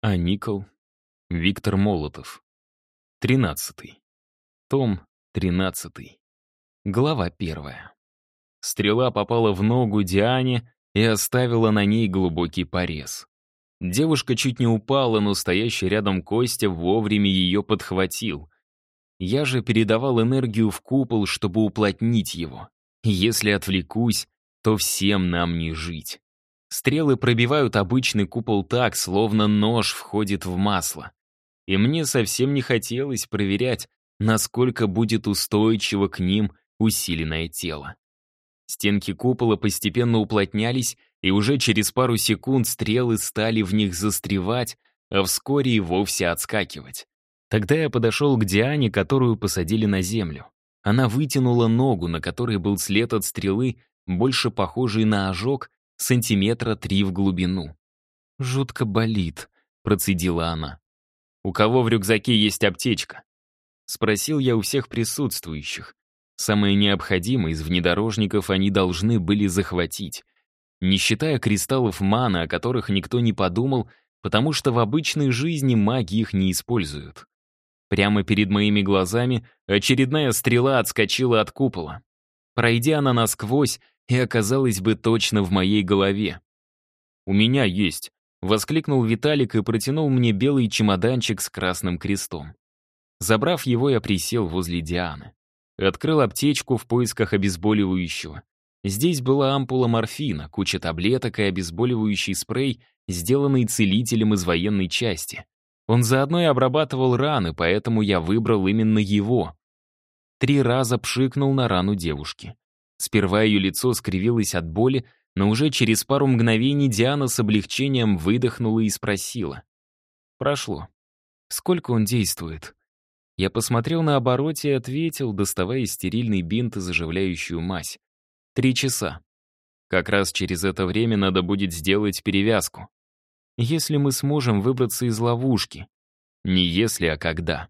А Никол. Виктор Молотов. Тринадцатый. Том тринадцатый. Глава первая. Стрела попала в ногу Диане и оставила на ней глубокий порез. Девушка чуть не упала, но стоящий рядом Костя вовремя ее подхватил. Я же передавал энергию в купол, чтобы уплотнить его. Если отвлекусь, то всем нам не жить. Стрелы пробивают обычный купол так, словно нож входит в масло. И мне совсем не хотелось проверять, насколько будет устойчиво к ним усиленное тело. Стенки купола постепенно уплотнялись, и уже через пару секунд стрелы стали в них застревать, а вскоре и вовсе отскакивать. Тогда я подошел к Диане, которую посадили на землю. Она вытянула ногу, на которой был след от стрелы, больше похожий на ожог, сантиметра три в глубину. «Жутко болит», — процедила она. «У кого в рюкзаке есть аптечка?» Спросил я у всех присутствующих. Самое необходимое из внедорожников они должны были захватить. Не считая кристаллов маны, о которых никто не подумал, потому что в обычной жизни маги их не используют. Прямо перед моими глазами очередная стрела отскочила от купола. Пройдя она насквозь, и оказалась бы точно в моей голове. «У меня есть», — воскликнул Виталик и протянул мне белый чемоданчик с красным крестом. Забрав его, я присел возле Дианы. Открыл аптечку в поисках обезболивающего. Здесь была ампула морфина, куча таблеток и обезболивающий спрей, сделанный целителем из военной части. Он заодно и обрабатывал раны, поэтому я выбрал именно его. Три раза пшикнул на рану девушки. Сперва ее лицо скривилось от боли, но уже через пару мгновений Диана с облегчением выдохнула и спросила. «Прошло. Сколько он действует?» Я посмотрел на обороте и ответил, доставая стерильный бинт и заживляющую мазь. «Три часа. Как раз через это время надо будет сделать перевязку. Если мы сможем выбраться из ловушки. Не если, а когда».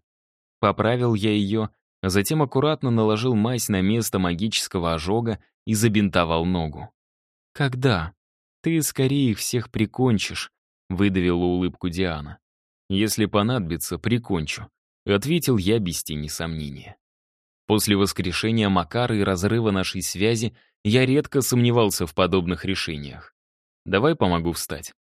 Поправил я ее, затем аккуратно наложил мазь на место магического ожога и забинтовал ногу. «Когда? Ты скорее всех прикончишь», — выдавила улыбку Диана. «Если понадобится, прикончу», — ответил я без тени сомнения. После воскрешения Макара и разрыва нашей связи я редко сомневался в подобных решениях. «Давай помогу встать».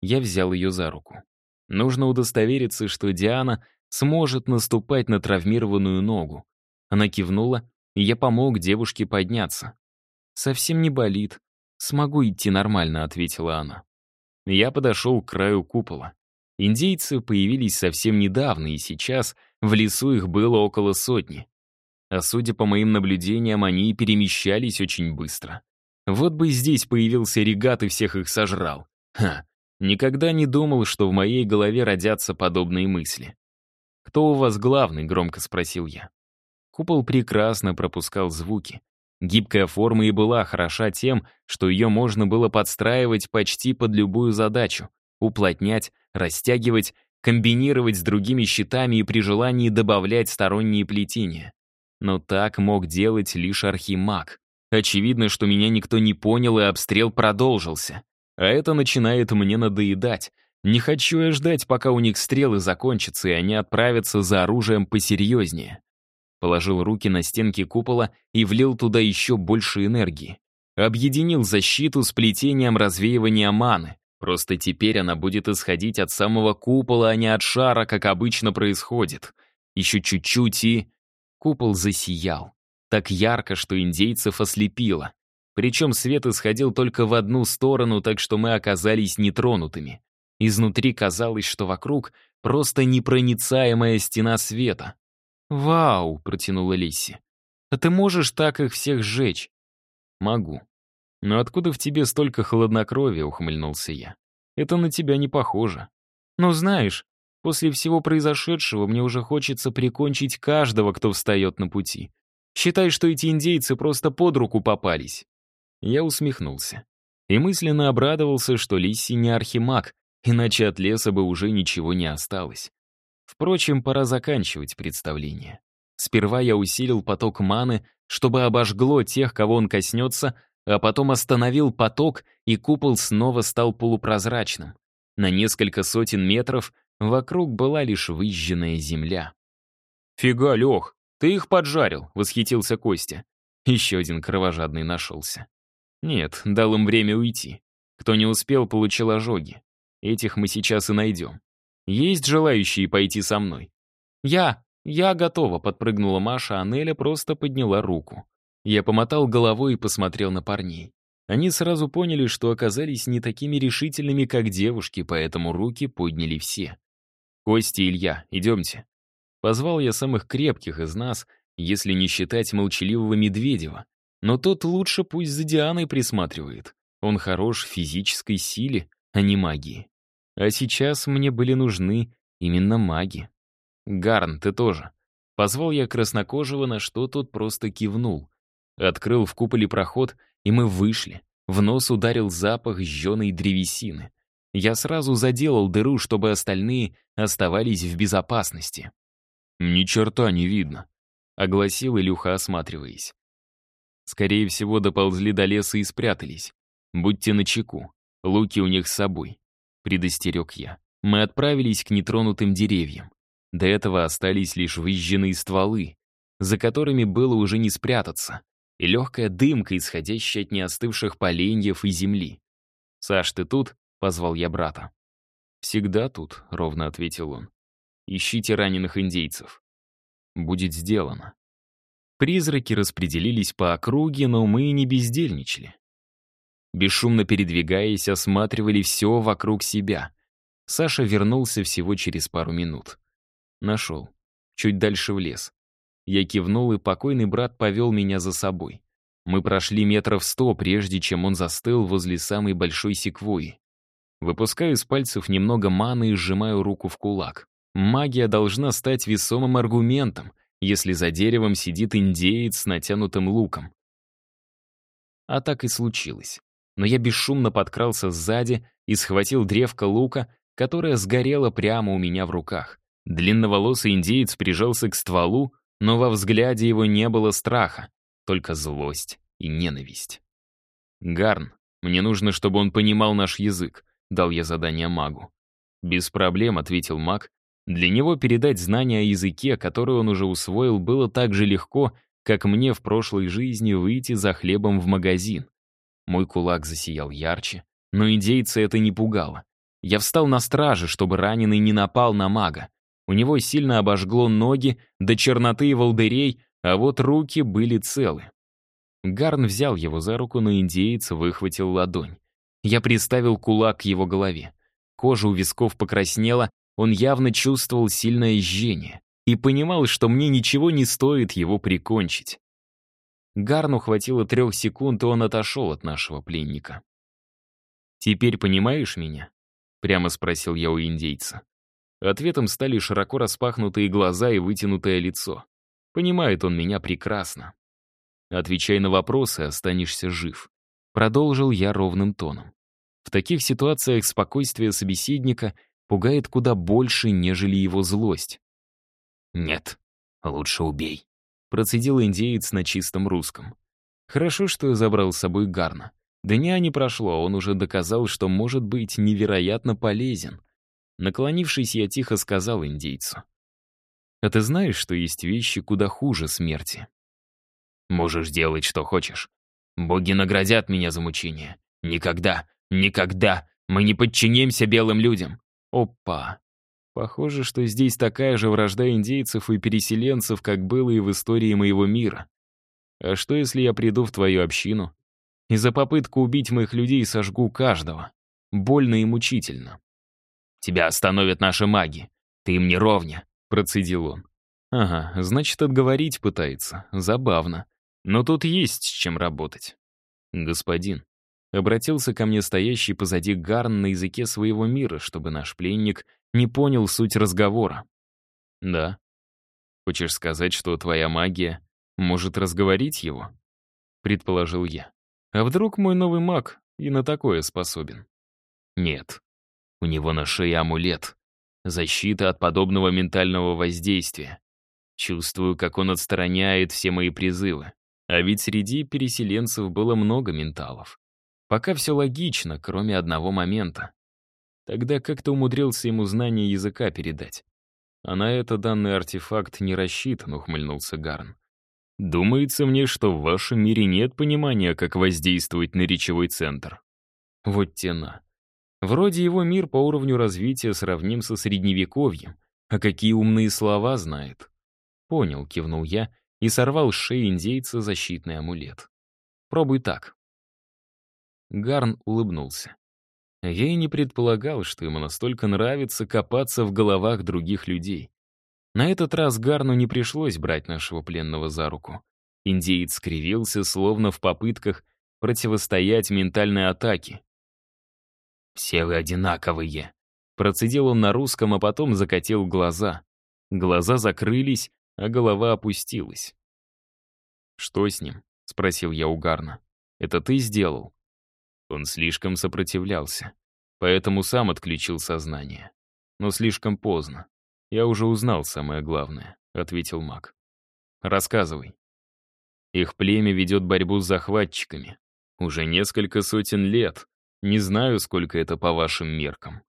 Я взял ее за руку. Нужно удостовериться, что Диана сможет наступать на травмированную ногу. Она кивнула, и я помог девушке подняться. «Совсем не болит. Смогу идти нормально», — ответила она. Я подошел к краю купола. Индейцы появились совсем недавно, и сейчас в лесу их было около сотни. А судя по моим наблюдениям, они перемещались очень быстро. Вот бы здесь появился регат и всех их сожрал. Ха, никогда не думал, что в моей голове родятся подобные мысли. «Кто у вас главный?» — громко спросил я. Купол прекрасно пропускал звуки. Гибкая форма и была хороша тем, что ее можно было подстраивать почти под любую задачу, уплотнять, растягивать, комбинировать с другими щитами и при желании добавлять сторонние плетения. Но так мог делать лишь архимаг. Очевидно, что меня никто не понял, и обстрел продолжился. А это начинает мне надоедать, не хочу я ждать, пока у них стрелы закончатся, и они отправятся за оружием посерьезнее. Положил руки на стенки купола и влил туда еще больше энергии. Объединил защиту с плетением развеивания маны. Просто теперь она будет исходить от самого купола, а не от шара, как обычно происходит. Еще чуть-чуть и... Купол засиял. Так ярко, что индейцев ослепило. Причем свет исходил только в одну сторону, так что мы оказались нетронутыми. Изнутри казалось, что вокруг просто непроницаемая стена света. «Вау!» — протянула Лисси. «А ты можешь так их всех сжечь?» «Могу. Но откуда в тебе столько хладнокровия?» — ухмыльнулся я. «Это на тебя не похоже. Но знаешь, после всего произошедшего мне уже хочется прикончить каждого, кто встает на пути. Считай, что эти индейцы просто под руку попались». Я усмехнулся. И мысленно обрадовался, что Лисси не архимаг, иначе от леса бы уже ничего не осталось. Впрочем, пора заканчивать представление. Сперва я усилил поток маны, чтобы обожгло тех, кого он коснется, а потом остановил поток, и купол снова стал полупрозрачным. На несколько сотен метров вокруг была лишь выжженная земля. «Фига, Лех, ты их поджарил», — восхитился Костя. Еще один кровожадный нашелся. Нет, дал им время уйти. Кто не успел, получил ожоги. Этих мы сейчас и найдем. Есть желающие пойти со мной? Я, я готова, подпрыгнула Маша, а Неля просто подняла руку. Я помотал головой и посмотрел на парней. Они сразу поняли, что оказались не такими решительными, как девушки, поэтому руки подняли все. «Костя и Илья, идемте». Позвал я самых крепких из нас, если не считать молчаливого Медведева. Но тот лучше пусть за Дианой присматривает. Он хорош в физической силе, а не магии. А сейчас мне были нужны именно маги. Гарн, ты тоже. Позвал я краснокожего, на что тот просто кивнул. Открыл в куполе проход, и мы вышли. В нос ударил запах жженой древесины. Я сразу заделал дыру, чтобы остальные оставались в безопасности. «Ни черта не видно», — огласил Илюха, осматриваясь. Скорее всего, доползли до леса и спрятались. Будьте начеку, луки у них с собой предостерег я. Мы отправились к нетронутым деревьям. До этого остались лишь выжженные стволы, за которыми было уже не спрятаться, и легкая дымка, исходящая от неостывших поленьев и земли. «Саш, ты тут?» — позвал я брата. «Всегда тут», — ровно ответил он. «Ищите раненых индейцев». «Будет сделано». Призраки распределились по округе, но мы не бездельничали бесшумно передвигаясь, осматривали все вокруг себя. Саша вернулся всего через пару минут. Нашел. Чуть дальше в лес. Я кивнул, и покойный брат повел меня за собой. Мы прошли метров сто, прежде чем он застыл возле самой большой секвойи. Выпускаю из пальцев немного маны и сжимаю руку в кулак. Магия должна стать весомым аргументом, если за деревом сидит индеец с натянутым луком. А так и случилось но я бесшумно подкрался сзади и схватил древко лука, которое сгорело прямо у меня в руках. Длинноволосый индеец прижался к стволу, но во взгляде его не было страха, только злость и ненависть. «Гарн, мне нужно, чтобы он понимал наш язык», — дал я задание магу. «Без проблем», — ответил маг. Для него передать знания о языке, который он уже усвоил, было так же легко, как мне в прошлой жизни выйти за хлебом в магазин. Мой кулак засиял ярче, но индейца это не пугало. Я встал на страже, чтобы раненый не напал на мага. У него сильно обожгло ноги до черноты и волдырей, а вот руки были целы. Гарн взял его за руку, но индеец выхватил ладонь. Я приставил кулак к его голове. Кожа у висков покраснела, он явно чувствовал сильное жжение и понимал, что мне ничего не стоит его прикончить. Гарну хватило трех секунд, и он отошел от нашего пленника. «Теперь понимаешь меня?» — прямо спросил я у индейца. Ответом стали широко распахнутые глаза и вытянутое лицо. Понимает он меня прекрасно. Отвечай на вопросы, останешься жив. Продолжил я ровным тоном. В таких ситуациях спокойствие собеседника пугает куда больше, нежели его злость. «Нет, лучше убей», Процедил индеец на чистом русском. Хорошо, что я забрал с собой Гарна. Дня не прошло, а он уже доказал, что может быть невероятно полезен. Наклонившись, я тихо сказал индейцу. «А ты знаешь, что есть вещи куда хуже смерти?» «Можешь делать, что хочешь. Боги наградят меня за мучение. Никогда, никогда мы не подчинимся белым людям». «Опа!» Похоже, что здесь такая же вражда индейцев и переселенцев, как было и в истории моего мира. А что, если я приду в твою общину и за попытку убить моих людей сожгу каждого? Больно и мучительно. «Тебя остановят наши маги. Ты им не ровня», — процедил он. «Ага, значит, отговорить пытается. Забавно. Но тут есть с чем работать». «Господин», — обратился ко мне стоящий позади Гарн на языке своего мира, чтобы наш пленник не понял суть разговора. Да. Хочешь сказать, что твоя магия может разговорить его? Предположил я. А вдруг мой новый маг и на такое способен? Нет. У него на шее амулет. Защита от подобного ментального воздействия. Чувствую, как он отстраняет все мои призывы. А ведь среди переселенцев было много менталов. Пока все логично, кроме одного момента. Тогда как-то умудрился ему знание языка передать. А на это данный артефакт не рассчитан, ухмыльнулся Гарн. Думается мне, что в вашем мире нет понимания, как воздействовать на речевой центр. Вот тена. Вроде его мир по уровню развития сравним со средневековьем, а какие умные слова знает. Понял, кивнул я и сорвал с шеи индейца защитный амулет. Пробуй так. Гарн улыбнулся. Я и не предполагал, что ему настолько нравится копаться в головах других людей. На этот раз Гарну не пришлось брать нашего пленного за руку. Индеец скривился, словно в попытках противостоять ментальной атаке. «Все вы одинаковые», — процедил он на русском, а потом закатил глаза. Глаза закрылись, а голова опустилась. «Что с ним?» — спросил я у Гарна. «Это ты сделал?» Он слишком сопротивлялся, поэтому сам отключил сознание. Но слишком поздно. «Я уже узнал самое главное», — ответил маг. «Рассказывай». Их племя ведет борьбу с захватчиками. Уже несколько сотен лет. Не знаю, сколько это по вашим меркам.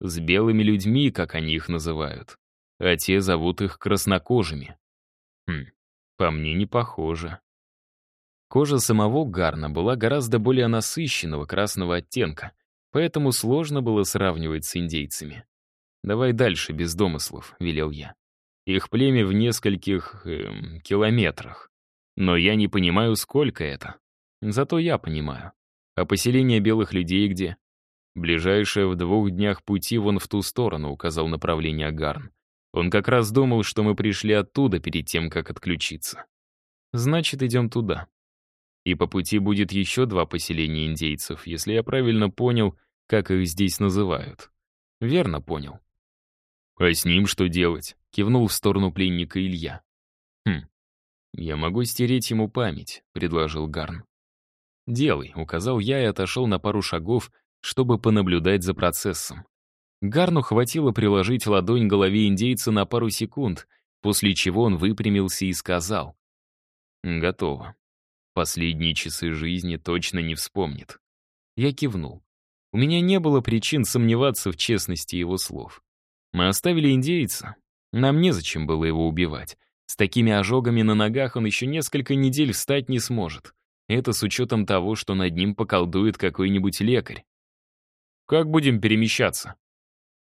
С белыми людьми, как они их называют. А те зовут их краснокожими. Хм, по мне не похоже. Кожа самого Гарна была гораздо более насыщенного красного оттенка, поэтому сложно было сравнивать с индейцами. «Давай дальше, без домыслов», — велел я. «Их племя в нескольких эм, километрах. Но я не понимаю, сколько это. Зато я понимаю. А поселение белых людей где?» «Ближайшее в двух днях пути вон в ту сторону», — указал направление Гарн. Он как раз думал, что мы пришли оттуда перед тем, как отключиться. «Значит, идем туда», и по пути будет еще два поселения индейцев, если я правильно понял, как их здесь называют. Верно понял. «А с ним что делать?» — кивнул в сторону пленника Илья. «Хм, я могу стереть ему память», — предложил Гарн. «Делай», — указал я и отошел на пару шагов, чтобы понаблюдать за процессом. Гарну хватило приложить ладонь к голове индейца на пару секунд, после чего он выпрямился и сказал. «Готово. Последние часы жизни точно не вспомнит». Я кивнул. У меня не было причин сомневаться в честности его слов. Мы оставили индейца. Нам незачем было его убивать. С такими ожогами на ногах он еще несколько недель встать не сможет. Это с учетом того, что над ним поколдует какой-нибудь лекарь. «Как будем перемещаться?»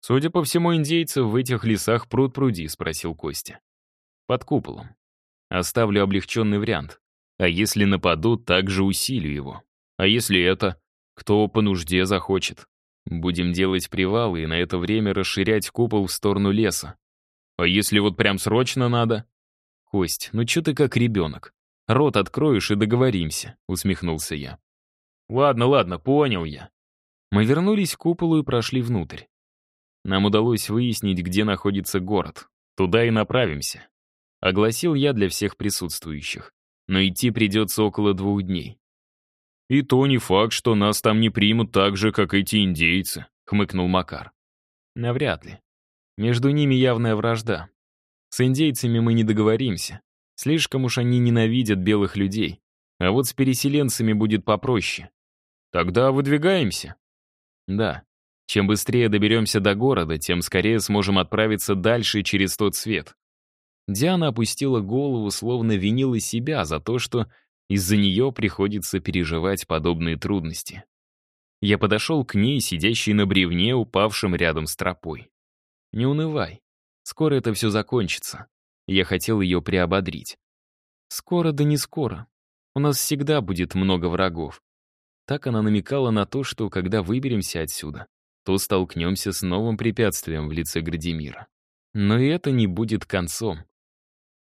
«Судя по всему, индейцев в этих лесах пруд пруди», — спросил Костя. «Под куполом. Оставлю облегченный вариант. А если нападут, также усилю его. А если это? Кто по нужде захочет? Будем делать привалы и на это время расширять купол в сторону леса. А если вот прям срочно надо? Кость, ну чё ты как ребенок? Рот откроешь и договоримся, усмехнулся я. Ладно, ладно, понял я. Мы вернулись к куполу и прошли внутрь. Нам удалось выяснить, где находится город. Туда и направимся. Огласил я для всех присутствующих. Но идти придется около двух дней. «И то не факт, что нас там не примут так же, как эти индейцы», — хмыкнул Макар. «Навряд ли. Между ними явная вражда. С индейцами мы не договоримся. Слишком уж они ненавидят белых людей. А вот с переселенцами будет попроще. Тогда выдвигаемся?» «Да. Чем быстрее доберемся до города, тем скорее сможем отправиться дальше через тот свет». Диана опустила голову, словно винила себя за то, что из-за нее приходится переживать подобные трудности. Я подошел к ней, сидящей на бревне, упавшем рядом с тропой. «Не унывай. Скоро это все закончится». Я хотел ее приободрить. «Скоро да не скоро. У нас всегда будет много врагов». Так она намекала на то, что когда выберемся отсюда, то столкнемся с новым препятствием в лице Градимира. Но и это не будет концом.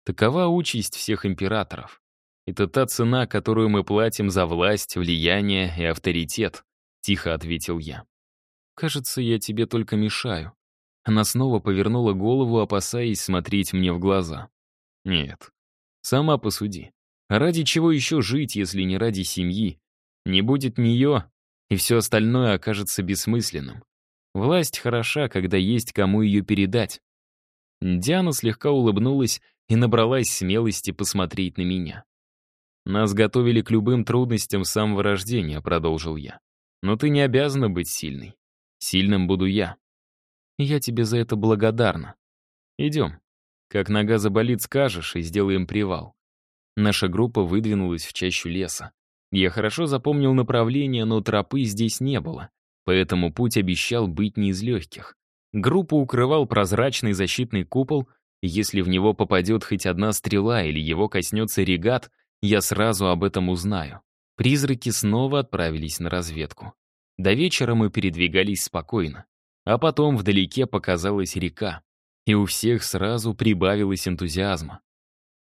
Такова участь всех императоров. Это та цена, которую мы платим за власть, влияние и авторитет», — тихо ответил я. «Кажется, я тебе только мешаю». Она снова повернула голову, опасаясь смотреть мне в глаза. «Нет. Сама посуди. Ради чего еще жить, если не ради семьи? Не будет нее, и все остальное окажется бессмысленным. Власть хороша, когда есть кому ее передать». Диана слегка улыбнулась и набралась смелости посмотреть на меня. «Нас готовили к любым трудностям с самого рождения», — продолжил я. «Но ты не обязана быть сильной. Сильным буду я. Я тебе за это благодарна. Идем. Как нога заболит, скажешь, и сделаем привал. Наша группа выдвинулась в чащу леса. Я хорошо запомнил направление, но тропы здесь не было, поэтому путь обещал быть не из легких. Группу укрывал прозрачный защитный купол, если в него попадет хоть одна стрела или его коснется регат, я сразу об этом узнаю. Призраки снова отправились на разведку. До вечера мы передвигались спокойно. А потом вдалеке показалась река, и у всех сразу прибавилось энтузиазма.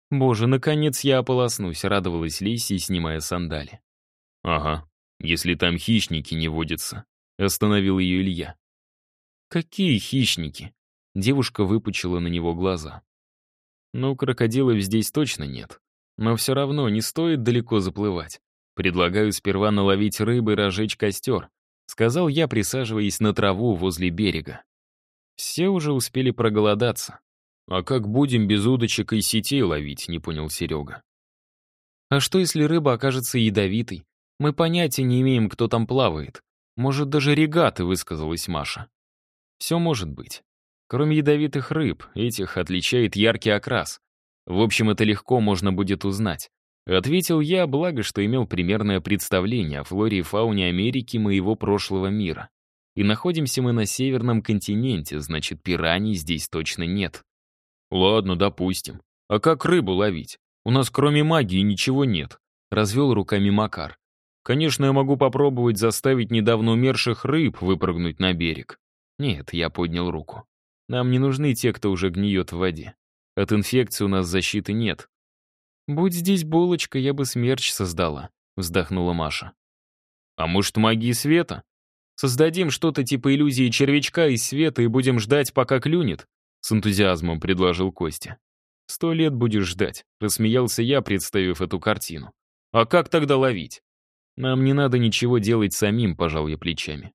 «Боже, наконец я ополоснусь», — радовалась Лисия, снимая сандали. «Ага, если там хищники не водятся», — остановил ее Илья. «Какие хищники?» Девушка выпучила на него глаза. «Ну, крокодилов здесь точно нет. Но все равно не стоит далеко заплывать. Предлагаю сперва наловить рыбы и разжечь костер. — сказал я, присаживаясь на траву возле берега. Все уже успели проголодаться. «А как будем без удочек и сетей ловить?» — не понял Серега. «А что, если рыба окажется ядовитой? Мы понятия не имеем, кто там плавает. Может, даже регаты», — высказалась Маша. «Все может быть. Кроме ядовитых рыб, этих отличает яркий окрас. В общем, это легко можно будет узнать. Ответил я, благо, что имел примерное представление о флоре и фауне Америки моего прошлого мира. И находимся мы на северном континенте, значит, пираний здесь точно нет. Ладно, допустим. А как рыбу ловить? У нас кроме магии ничего нет. Развел руками Макар. Конечно, я могу попробовать заставить недавно умерших рыб выпрыгнуть на берег. Нет, я поднял руку. Нам не нужны те, кто уже гниет в воде. От инфекции у нас защиты нет. «Будь здесь булочка, я бы смерч создала», — вздохнула Маша. «А может, магии света? Создадим что-то типа иллюзии червячка из света и будем ждать, пока клюнет?» — с энтузиазмом предложил Костя. «Сто лет будешь ждать», — рассмеялся я, представив эту картину. «А как тогда ловить?» «Нам не надо ничего делать самим», — пожал я плечами.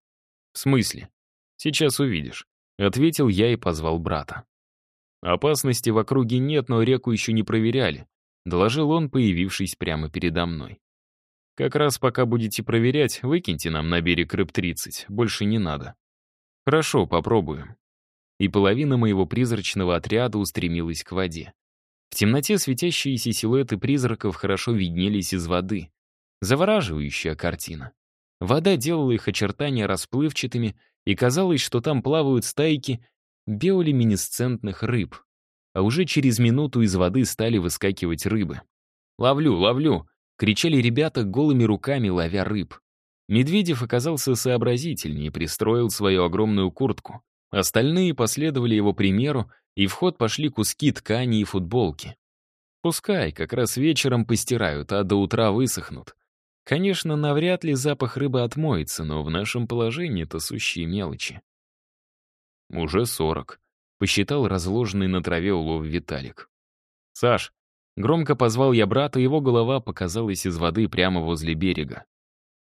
«В смысле?» «Сейчас увидишь», — ответил я и позвал брата. Опасности в округе нет, но реку еще не проверяли. — доложил он, появившись прямо передо мной. «Как раз пока будете проверять, выкиньте нам на берег рыб 30, больше не надо». «Хорошо, попробуем». И половина моего призрачного отряда устремилась к воде. В темноте светящиеся силуэты призраков хорошо виднелись из воды. Завораживающая картина. Вода делала их очертания расплывчатыми, и казалось, что там плавают стайки биолюминесцентных рыб а уже через минуту из воды стали выскакивать рыбы. «Ловлю, ловлю!» — кричали ребята голыми руками, ловя рыб. Медведев оказался сообразительнее и пристроил свою огромную куртку. Остальные последовали его примеру, и в ход пошли куски ткани и футболки. Пускай, как раз вечером постирают, а до утра высохнут. Конечно, навряд ли запах рыбы отмоется, но в нашем положении это сущие мелочи. Уже сорок. Посчитал разложенный на траве улов Виталик. «Саш!» Громко позвал я брата, его голова показалась из воды прямо возле берега.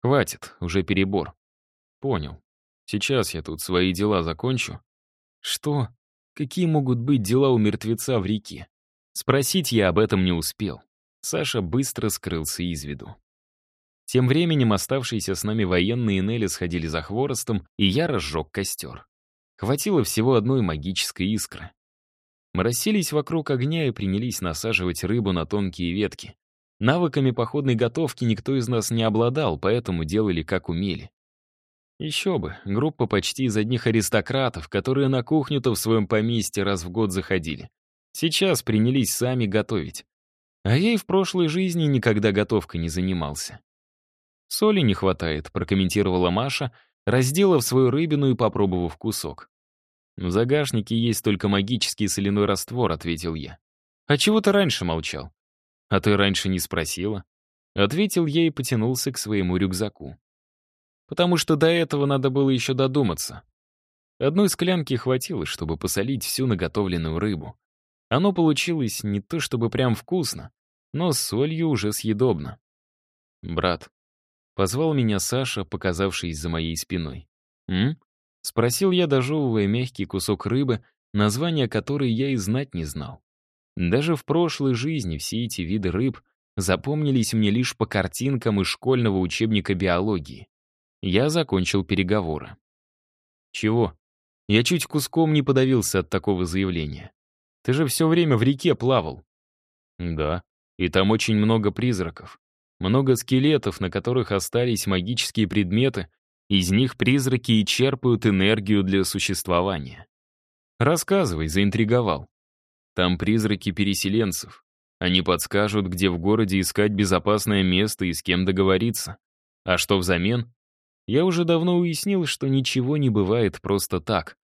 «Хватит, уже перебор». «Понял. Сейчас я тут свои дела закончу». «Что? Какие могут быть дела у мертвеца в реке?» Спросить я об этом не успел. Саша быстро скрылся из виду. Тем временем оставшиеся с нами военные Нелли сходили за хворостом, и я разжег костер. Хватило всего одной магической искры. Мы расселись вокруг огня и принялись насаживать рыбу на тонкие ветки. Навыками походной готовки никто из нас не обладал, поэтому делали как умели. Еще бы, группа почти из одних аристократов, которые на кухню-то в своем поместье раз в год заходили. Сейчас принялись сами готовить. А я и в прошлой жизни никогда готовкой не занимался. «Соли не хватает», — прокомментировала Маша, разделав свою рыбину и попробовав кусок. «В загашнике есть только магический соляной раствор», — ответил я. «А чего ты раньше молчал?» «А ты раньше не спросила?» Ответил я и потянулся к своему рюкзаку. Потому что до этого надо было еще додуматься. Одной склянки хватило, чтобы посолить всю наготовленную рыбу. Оно получилось не то чтобы прям вкусно, но с солью уже съедобно. «Брат, Позвал меня Саша, показавшись за моей спиной. «М?» — спросил я, дожевывая мягкий кусок рыбы, название которой я и знать не знал. Даже в прошлой жизни все эти виды рыб запомнились мне лишь по картинкам из школьного учебника биологии. Я закончил переговоры. Чего? Я чуть куском не подавился от такого заявления. Ты же все время в реке плавал. Да, и там очень много призраков. Много скелетов, на которых остались магические предметы, из них призраки и черпают энергию для существования. Рассказывай, заинтриговал. Там призраки переселенцев. Они подскажут, где в городе искать безопасное место и с кем договориться. А что взамен? Я уже давно уяснил, что ничего не бывает просто так.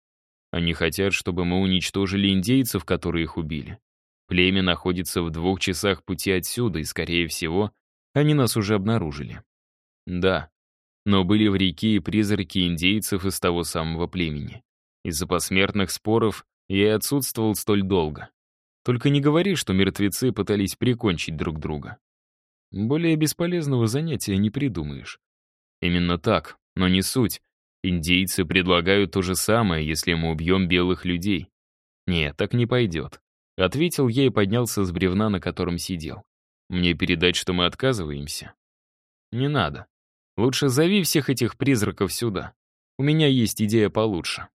Они хотят, чтобы мы уничтожили индейцев, которые их убили. Племя находится в двух часах пути отсюда, и, скорее всего, они нас уже обнаружили. Да, но были в реке и призраки индейцев из того самого племени. Из-за посмертных споров я и отсутствовал столь долго. Только не говори, что мертвецы пытались прикончить друг друга. Более бесполезного занятия не придумаешь. Именно так, но не суть. Индейцы предлагают то же самое, если мы убьем белых людей. Нет, так не пойдет. Ответил я и поднялся с бревна, на котором сидел. Мне передать, что мы отказываемся? Не надо. Лучше зови всех этих призраков сюда. У меня есть идея получше.